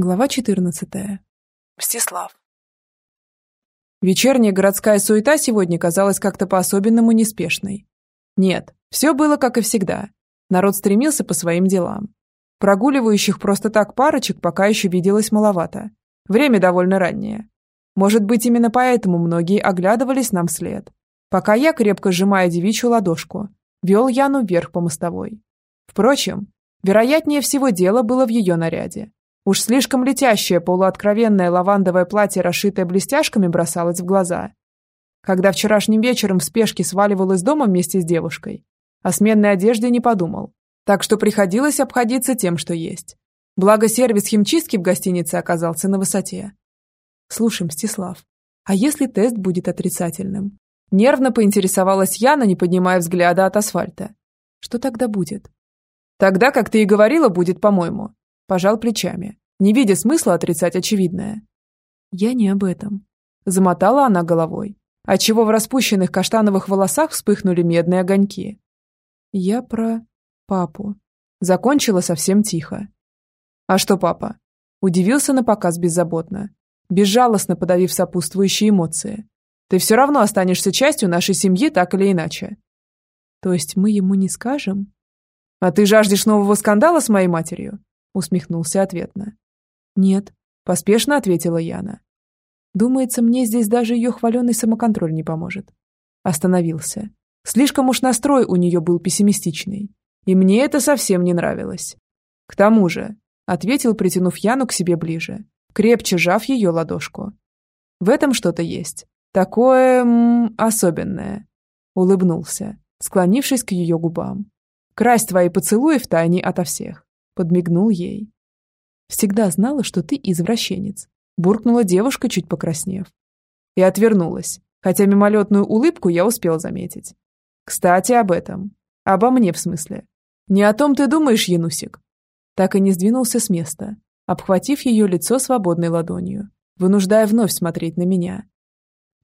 Глава 14. Мстислав. Вечерняя городская суета сегодня казалась как-то по-особенному неспешной. Нет, все было как и всегда. Народ стремился по своим делам. Прогуливающих просто так парочек пока еще виделось маловато. Время довольно раннее. Может быть, именно поэтому многие оглядывались нам вслед. Пока я, крепко сжимая девичью ладошку, вел Яну вверх по мостовой. Впрочем, вероятнее всего дело было в ее наряде. Уж слишком летящее полуоткровенное лавандовое платье, расшитое блестяшками, бросалось в глаза. Когда вчерашним вечером в спешке сваливал из дома вместе с девушкой, о сменной одежде не подумал, так что приходилось обходиться тем, что есть. Благо сервис химчистки в гостинице оказался на высоте. Слушай, Мстислав, а если тест будет отрицательным? Нервно поинтересовалась Яна, не поднимая взгляда от асфальта. Что тогда будет? Тогда, как ты и говорила, будет, по-моему. Пожал плечами, не видя смысла отрицать очевидное. Я не об этом. Замотала она головой, отчего в распущенных каштановых волосах вспыхнули медные огоньки. Я про папу. Закончила совсем тихо. А что папа? Удивился на показ беззаботно, безжалостно подавив сопутствующие эмоции. Ты все равно останешься частью нашей семьи так или иначе. То есть мы ему не скажем? А ты жаждешь нового скандала с моей матерью? усмехнулся ответно. «Нет», – поспешно ответила Яна. «Думается, мне здесь даже ее хваленый самоконтроль не поможет». Остановился. Слишком уж настрой у нее был пессимистичный. И мне это совсем не нравилось. «К тому же», – ответил, притянув Яну к себе ближе, крепче жав ее ладошку. «В этом что-то есть. Такое... М особенное». Улыбнулся, склонившись к ее губам. «Красть твои поцелуи в тайне ото всех подмигнул ей. «Всегда знала, что ты извращенец», – буркнула девушка, чуть покраснев. И отвернулась, хотя мимолетную улыбку я успел заметить. «Кстати, об этом. Обо мне, в смысле. Не о том ты думаешь, Янусик?» Так и не сдвинулся с места, обхватив ее лицо свободной ладонью, вынуждая вновь смотреть на меня.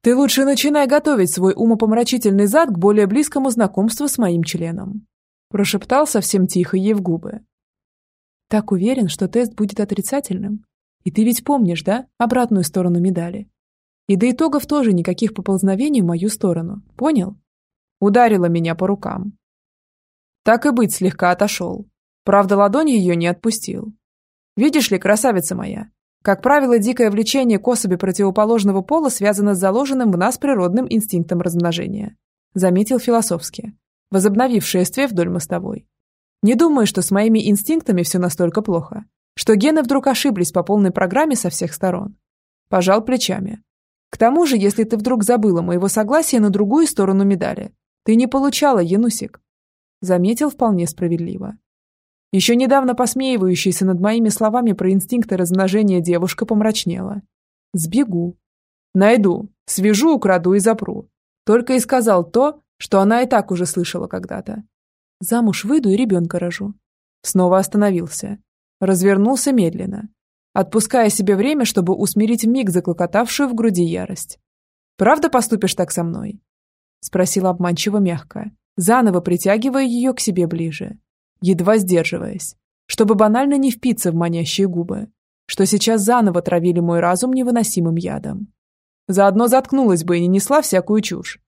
«Ты лучше начинай готовить свой умопомрачительный зад к более близкому знакомству с моим членом», прошептал совсем тихо ей в губы, так уверен, что тест будет отрицательным. И ты ведь помнишь, да, обратную сторону медали? И до итогов тоже никаких поползновений в мою сторону. Понял? Ударила меня по рукам. Так и быть, слегка отошел. Правда, ладонь ее не отпустил. Видишь ли, красавица моя, как правило, дикое влечение к особи противоположного пола связано с заложенным в нас природным инстинктом размножения. Заметил философски, возобновив шествие вдоль мостовой. Не думаю, что с моими инстинктами все настолько плохо, что гены вдруг ошиблись по полной программе со всех сторон. Пожал плечами. К тому же, если ты вдруг забыла моего согласия на другую сторону медали, ты не получала, Янусик. Заметил вполне справедливо. Еще недавно посмеивающаяся над моими словами про инстинкты размножения девушка помрачнела. Сбегу. Найду, свяжу, украду и запру. Только и сказал то, что она и так уже слышала когда-то. Замуж выйду и ребенка рожу. Снова остановился. Развернулся медленно, отпуская себе время, чтобы усмирить миг заклокотавшую в груди ярость. «Правда поступишь так со мной?» Спросила обманчиво мягко, заново притягивая ее к себе ближе, едва сдерживаясь, чтобы банально не впиться в манящие губы, что сейчас заново травили мой разум невыносимым ядом. Заодно заткнулась бы и не несла всякую чушь.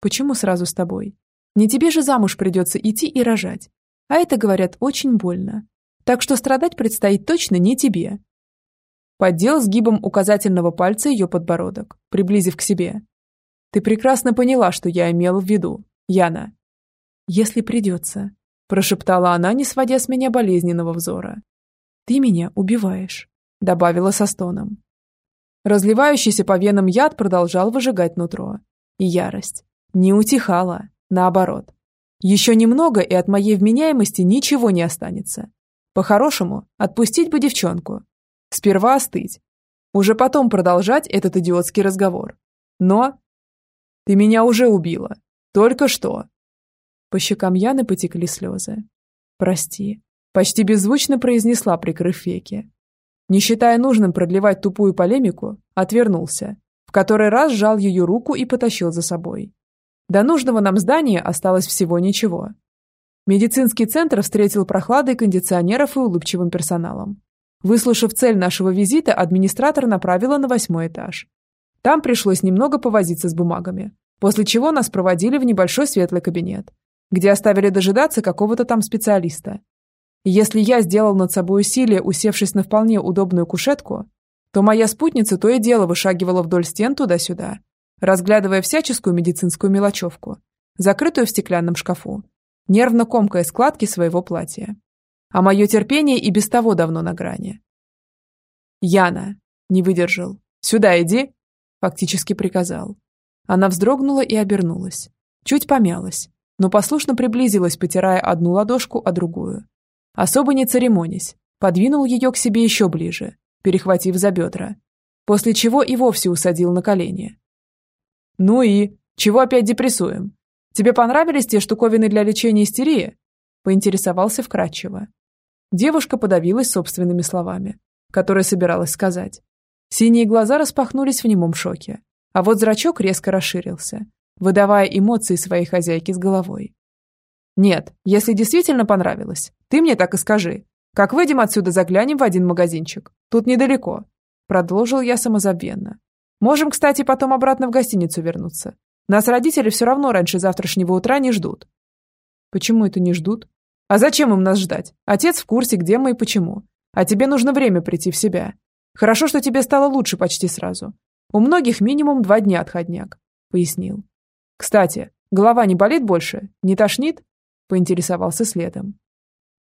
«Почему сразу с тобой?» Не тебе же замуж придется идти и рожать. А это, говорят, очень больно. Так что страдать предстоит точно не тебе. Поддел сгибом указательного пальца ее подбородок, приблизив к себе. Ты прекрасно поняла, что я имела в виду, Яна. Если придется, прошептала она, не сводя с меня болезненного взора. Ты меня убиваешь, добавила со стоном. Разливающийся по венам яд продолжал выжигать нутро. И ярость не утихала. Наоборот. Еще немного, и от моей вменяемости ничего не останется. По-хорошему, отпустить бы девчонку. Сперва остыть. Уже потом продолжать этот идиотский разговор. Но... Ты меня уже убила. Только что. По щекам Яны потекли слезы. Прости. Почти беззвучно произнесла, прикрыв веки. Не считая нужным продлевать тупую полемику, отвернулся. В который раз сжал ее руку и потащил за собой. До нужного нам здания осталось всего ничего. Медицинский центр встретил прохладой кондиционеров и улыбчивым персоналом. Выслушав цель нашего визита, администратор направила на восьмой этаж. Там пришлось немного повозиться с бумагами, после чего нас проводили в небольшой светлый кабинет, где оставили дожидаться какого-то там специалиста. если я сделал над собой усилие, усевшись на вполне удобную кушетку, то моя спутница то и дело вышагивала вдоль стен туда-сюда, разглядывая всяческую медицинскую мелочевку, закрытую в стеклянном шкафу, нервно комкая складки своего платья. А мое терпение и без того давно на грани. «Яна!» – не выдержал. «Сюда иди!» – фактически приказал. Она вздрогнула и обернулась. Чуть помялась, но послушно приблизилась, потирая одну ладошку, а другую. Особо не церемонясь, подвинул ее к себе еще ближе, перехватив за бедра, после чего и вовсе усадил на колени. «Ну и? Чего опять депрессуем? Тебе понравились те штуковины для лечения истерии?» поинтересовался вкратчиво. Девушка подавилась собственными словами, которые собиралась сказать. Синие глаза распахнулись в немом шоке, а вот зрачок резко расширился, выдавая эмоции своей хозяйки с головой. «Нет, если действительно понравилось, ты мне так и скажи. Как выйдем отсюда, заглянем в один магазинчик. Тут недалеко», – продолжил я самозабвенно. «Можем, кстати, потом обратно в гостиницу вернуться. Нас родители все равно раньше завтрашнего утра не ждут». «Почему это не ждут?» А зачем им нас ждать? Отец в курсе, где мы и почему. А тебе нужно время прийти в себя. Хорошо, что тебе стало лучше почти сразу. У многих минимум два дня отходняк, пояснил. Кстати, голова не болит больше? Не тошнит? Поинтересовался следом.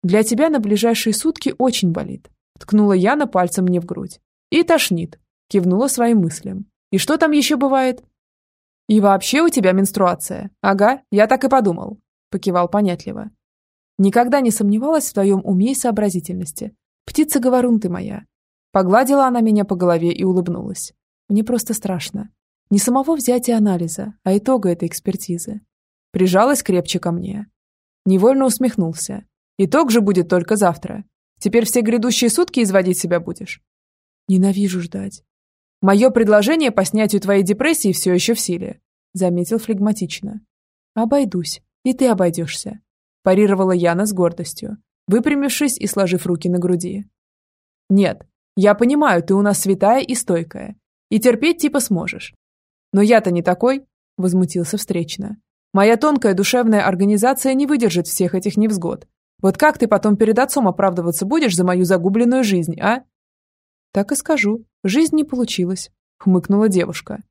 Для тебя на ближайшие сутки очень болит. Ткнула Яна пальцем мне в грудь. И тошнит. Кивнула своим мыслям. И что там еще бывает? И вообще у тебя менструация. Ага, я так и подумал. Покивал понятливо. Никогда не сомневалась в твоем уме и сообразительности. Птица-говорун ты моя. Погладила она меня по голове и улыбнулась. Мне просто страшно. Не самого взятия анализа, а итога этой экспертизы. Прижалась крепче ко мне. Невольно усмехнулся. Итог же будет только завтра. Теперь все грядущие сутки изводить себя будешь. Ненавижу ждать. Мое предложение по снятию твоей депрессии все еще в силе, заметил флегматично. Обойдусь, и ты обойдешься парировала Яна с гордостью, выпрямившись и сложив руки на груди. «Нет, я понимаю, ты у нас святая и стойкая, и терпеть типа сможешь. Но я-то не такой», – возмутился встречно. «Моя тонкая душевная организация не выдержит всех этих невзгод. Вот как ты потом перед отцом оправдываться будешь за мою загубленную жизнь, а?» «Так и скажу. Жизнь не получилась», – хмыкнула девушка.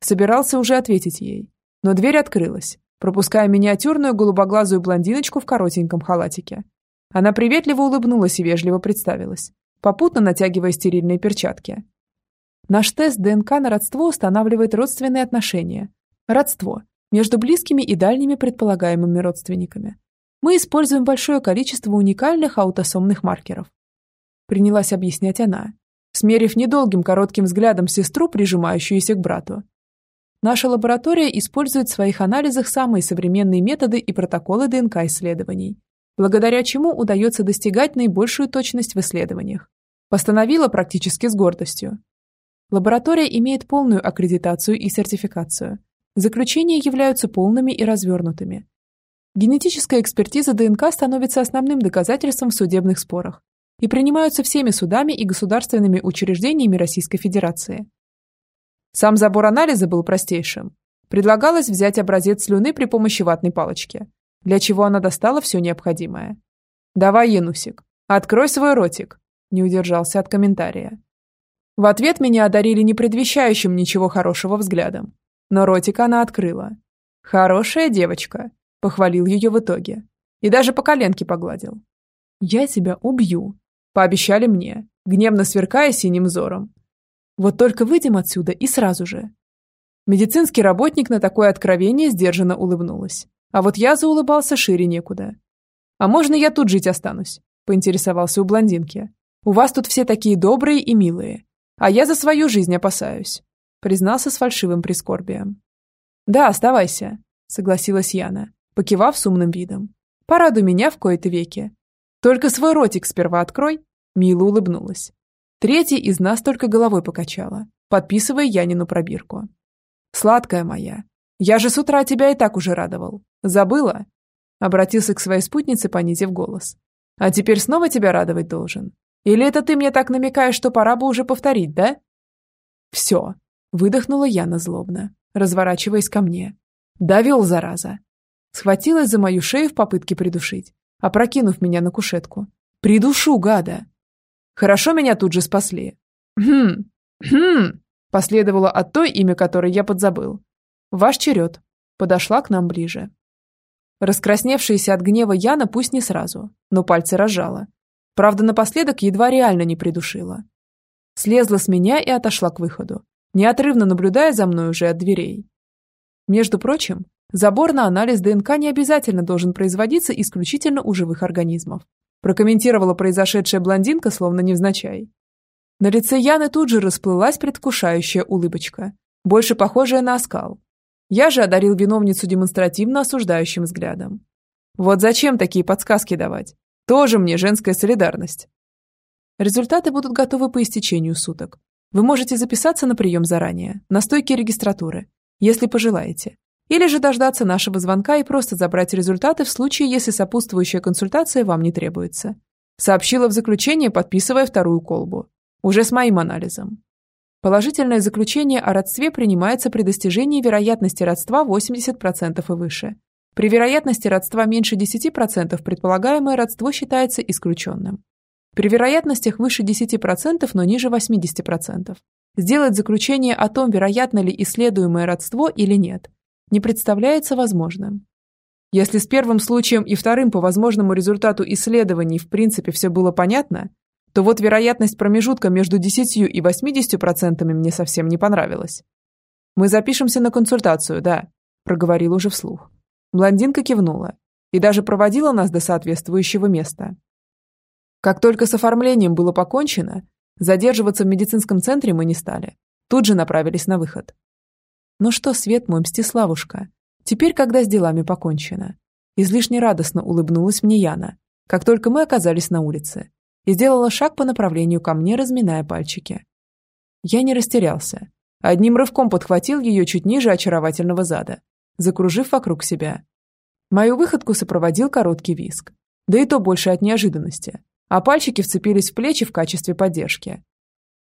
Собирался уже ответить ей, но дверь открылась, пропуская миниатюрную голубоглазую блондиночку в коротеньком халатике. Она приветливо улыбнулась и вежливо представилась, попутно натягивая стерильные перчатки. Наш тест ДНК на родство устанавливает родственные отношения. Родство между близкими и дальними предполагаемыми родственниками. Мы используем большое количество уникальных аутосомных маркеров. Принялась объяснять она, смерив недолгим коротким взглядом сестру, прижимающуюся к брату. Наша лаборатория использует в своих анализах самые современные методы и протоколы ДНК-исследований, благодаря чему удается достигать наибольшую точность в исследованиях. Постановила практически с гордостью. Лаборатория имеет полную аккредитацию и сертификацию. Заключения являются полными и развернутыми. Генетическая экспертиза ДНК становится основным доказательством в судебных спорах и принимаются всеми судами и государственными учреждениями Российской Федерации. Сам забор анализа был простейшим. Предлагалось взять образец слюны при помощи ватной палочки, для чего она достала все необходимое. «Давай, Янусик, открой свой ротик», – не удержался от комментария. В ответ меня одарили не предвещающим ничего хорошего взглядом, но ротик она открыла. «Хорошая девочка», – похвалил ее в итоге. И даже по коленке погладил. «Я тебя убью», – пообещали мне, гневно сверкая синим взором. Вот только выйдем отсюда и сразу же. Медицинский работник на такое откровение сдержанно улыбнулась. А вот я заулыбался шире некуда. «А можно я тут жить останусь?» – поинтересовался у блондинки. «У вас тут все такие добрые и милые, а я за свою жизнь опасаюсь», – признался с фальшивым прискорбием. «Да, оставайся», – согласилась Яна, покивав с умным видом. «Порадуй меня в кои-то веки. Только свой ротик сперва открой», – мило улыбнулась. Третья из нас только головой покачала, подписывая Янину пробирку. «Сладкая моя, я же с утра тебя и так уже радовал. Забыла?» Обратился к своей спутнице, понизив голос. «А теперь снова тебя радовать должен. Или это ты мне так намекаешь, что пора бы уже повторить, да? Все. Выдохнула Яна злобно, разворачиваясь ко мне. Довел, зараза. Схватилась за мою шею в попытке придушить, опрокинув меня на кушетку. Придушу, гада. Хорошо меня тут же спасли. Хм, хм, последовало от той, имя которой я подзабыл. Ваш черед. Подошла к нам ближе. Раскрасневшаяся от гнева Яна пусть не сразу, но пальцы разжала. Правда, напоследок едва реально не придушила. Слезла с меня и отошла к выходу, неотрывно наблюдая за мной уже от дверей. Между прочим, забор на анализ ДНК не обязательно должен производиться исключительно у живых организмов. Прокомментировала произошедшая блондинка, словно невзначай. На лице Яны тут же расплылась предвкушающая улыбочка, больше похожая на оскал. Я же одарил виновницу демонстративно осуждающим взглядом. Вот зачем такие подсказки давать? Тоже мне женская солидарность. Результаты будут готовы по истечению суток. Вы можете записаться на прием заранее, на стойке регистратуры, если пожелаете. Или же дождаться нашего звонка и просто забрать результаты в случае, если сопутствующая консультация вам не требуется. Сообщила в заключение, подписывая вторую колбу. Уже с моим анализом. Положительное заключение о родстве принимается при достижении вероятности родства 80% и выше. При вероятности родства меньше 10% предполагаемое родство считается исключенным. При вероятностях выше 10%, но ниже 80%. Сделать заключение о том, вероятно ли исследуемое родство или нет, не представляется возможным. Если с первым случаем и вторым по возможному результату исследований в принципе все было понятно, то вот вероятность промежутка между 10 и 80% мне совсем не понравилась. «Мы запишемся на консультацию, да», – проговорил уже вслух. Блондинка кивнула и даже проводила нас до соответствующего места. Как только с оформлением было покончено, задерживаться в медицинском центре мы не стали. Тут же направились на выход. «Ну что, Свет мой, Мстиславушка, теперь, когда с делами покончено?» Излишне радостно улыбнулась мне Яна, как только мы оказались на улице и сделала шаг по направлению ко мне, разминая пальчики. Я не растерялся. Одним рывком подхватил ее чуть ниже очаровательного зада, закружив вокруг себя. Мою выходку сопроводил короткий виск. Да и то больше от неожиданности. А пальчики вцепились в плечи в качестве поддержки.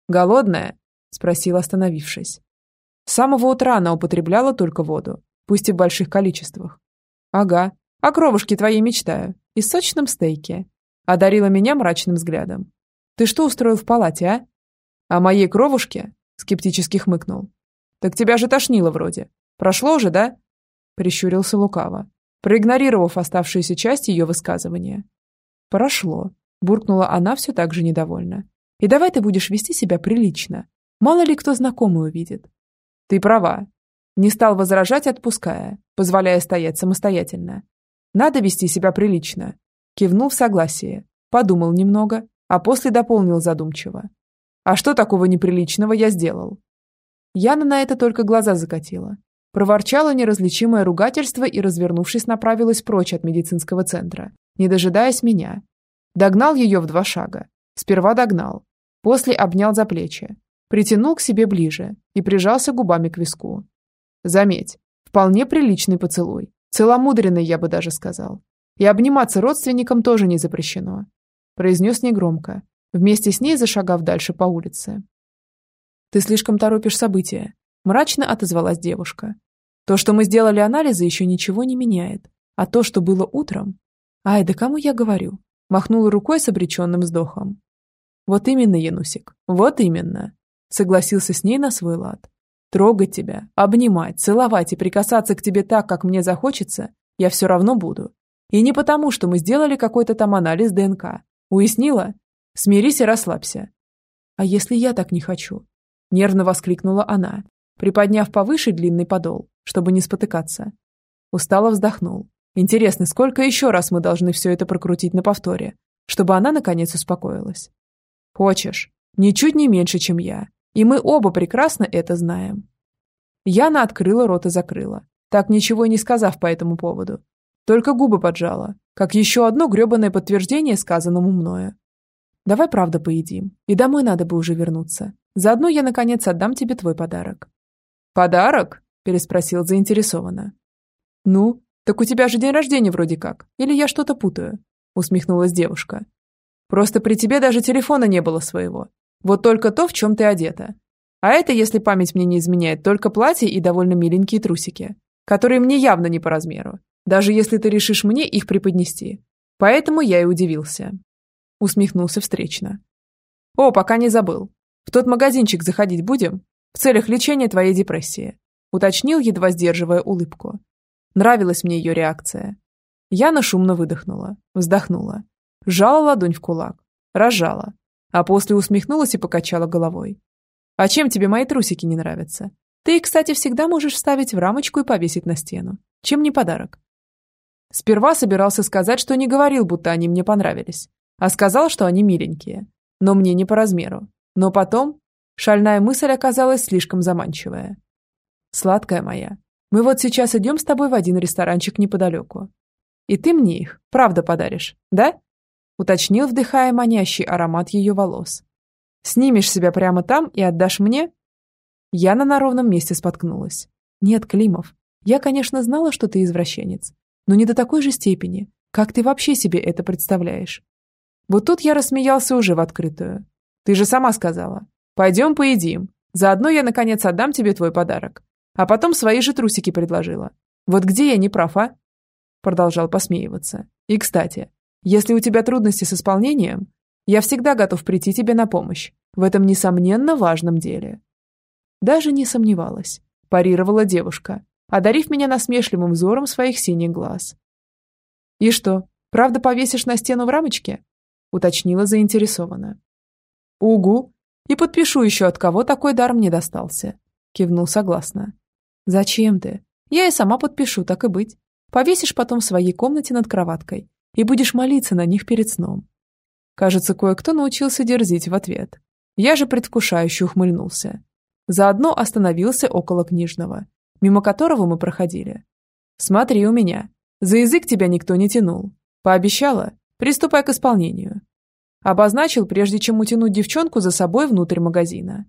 «Голодная?» – спросил, остановившись. С самого утра она употребляла только воду, пусть и в больших количествах. «Ага, о кровушке твоей мечтаю. И сочном стейке одарила меня мрачным взглядом. «Ты что устроил в палате, а?» «О моей кровушке?» – скептически хмыкнул. «Так тебя же тошнило вроде. Прошло уже, да?» Прищурился лукаво, проигнорировав оставшуюся часть ее высказывания. «Прошло», – буркнула она все так же недовольно. «И давай ты будешь вести себя прилично. Мало ли кто знакомый увидит». «Ты права». Не стал возражать, отпуская, позволяя стоять самостоятельно. «Надо вести себя прилично, Кивнул в согласие, подумал немного, а после дополнил задумчиво. «А что такого неприличного я сделал?» Яна на это только глаза закатила. Проворчала неразличимое ругательство и, развернувшись, направилась прочь от медицинского центра, не дожидаясь меня. Догнал ее в два шага. Сперва догнал. После обнял за плечи. Притянул к себе ближе и прижался губами к виску. Заметь, вполне приличный поцелуй. Целомудренный, я бы даже сказал. И обниматься родственникам тоже не запрещено», – произнес негромко, вместе с ней зашагав дальше по улице. «Ты слишком торопишь события», – мрачно отозвалась девушка. «То, что мы сделали анализы, еще ничего не меняет. А то, что было утром...» «Ай, да кому я говорю?» – махнула рукой с обреченным вздохом. «Вот именно, Янусик, вот именно», – согласился с ней на свой лад. «Трогать тебя, обнимать, целовать и прикасаться к тебе так, как мне захочется, я все равно буду. И не потому, что мы сделали какой-то там анализ ДНК. Уяснила? Смирись и расслабься. А если я так не хочу? Нервно воскликнула она, приподняв повыше длинный подол, чтобы не спотыкаться. Устало вздохнул. Интересно, сколько еще раз мы должны все это прокрутить на повторе, чтобы она наконец успокоилась? Хочешь? Ничуть не меньше, чем я. И мы оба прекрасно это знаем. Яна открыла рот и закрыла, так ничего и не сказав по этому поводу, только губы поджала, как еще одно гребаное подтверждение сказанному мною. Давай правда поедим, и домой надо бы уже вернуться. Заодно я, наконец, отдам тебе твой подарок». «Подарок?» – переспросил заинтересованно. «Ну, так у тебя же день рождения вроде как, или я что-то путаю?» – усмехнулась девушка. Просто при тебе даже телефона не было своего. Вот только то, в чем ты одета. А это, если память мне не изменяет, только платье и довольно миленькие трусики, которые мне явно не по размеру, даже если ты решишь мне их преподнести. Поэтому я и удивился. Усмехнулся встречно. О, пока не забыл. В тот магазинчик заходить будем? В целях лечения твоей депрессии. Уточнил, едва сдерживая улыбку. Нравилась мне ее реакция. Яна шумно выдохнула, вздохнула. Сжала ладонь в кулак. Разжала. А после усмехнулась и покачала головой. «А чем тебе мои трусики не нравятся? Ты их, кстати, всегда можешь вставить в рамочку и повесить на стену. Чем не подарок?» Сперва собирался сказать, что не говорил, будто они мне понравились, а сказал, что они миленькие, но мне не по размеру. Но потом шальная мысль оказалась слишком заманчивая. «Сладкая моя, мы вот сейчас идем с тобой в один ресторанчик неподалеку. И ты мне их, правда, подаришь, да?» Уточнил, вдыхая манящий аромат ее волос. «Снимешь себя прямо там и отдашь мне?» Яна на ровном месте споткнулась. «Нет, Климов, я, конечно, знала, что ты извращенец, но не до такой же степени. Как ты вообще себе это представляешь?» Вот тут я рассмеялся уже в открытую. «Ты же сама сказала. Пойдем поедим. Заодно я, наконец, отдам тебе твой подарок. А потом свои же трусики предложила. Вот где я не прав, а?» Продолжал посмеиваться. «И, кстати, если у тебя трудности с исполнением, я всегда готов прийти тебе на помощь в этом несомненно важном деле». Даже не сомневалась, парировала девушка, одарив меня насмешливым взором своих синих глаз. «И что, правда повесишь на стену в рамочке?» уточнила заинтересованно. «Угу, и подпишу еще, от кого такой дар мне достался», кивнул согласно. «Зачем ты? Я и сама подпишу, так и быть. Повесишь потом в своей комнате над кроваткой и будешь молиться на них перед сном. Кажется, кое-кто научился дерзить в ответ. Я же предвкушающе ухмыльнулся. Заодно остановился около книжного, мимо которого мы проходили. «Смотри у меня. За язык тебя никто не тянул. Пообещала? Приступай к исполнению». Обозначил, прежде чем утянуть девчонку за собой внутрь магазина.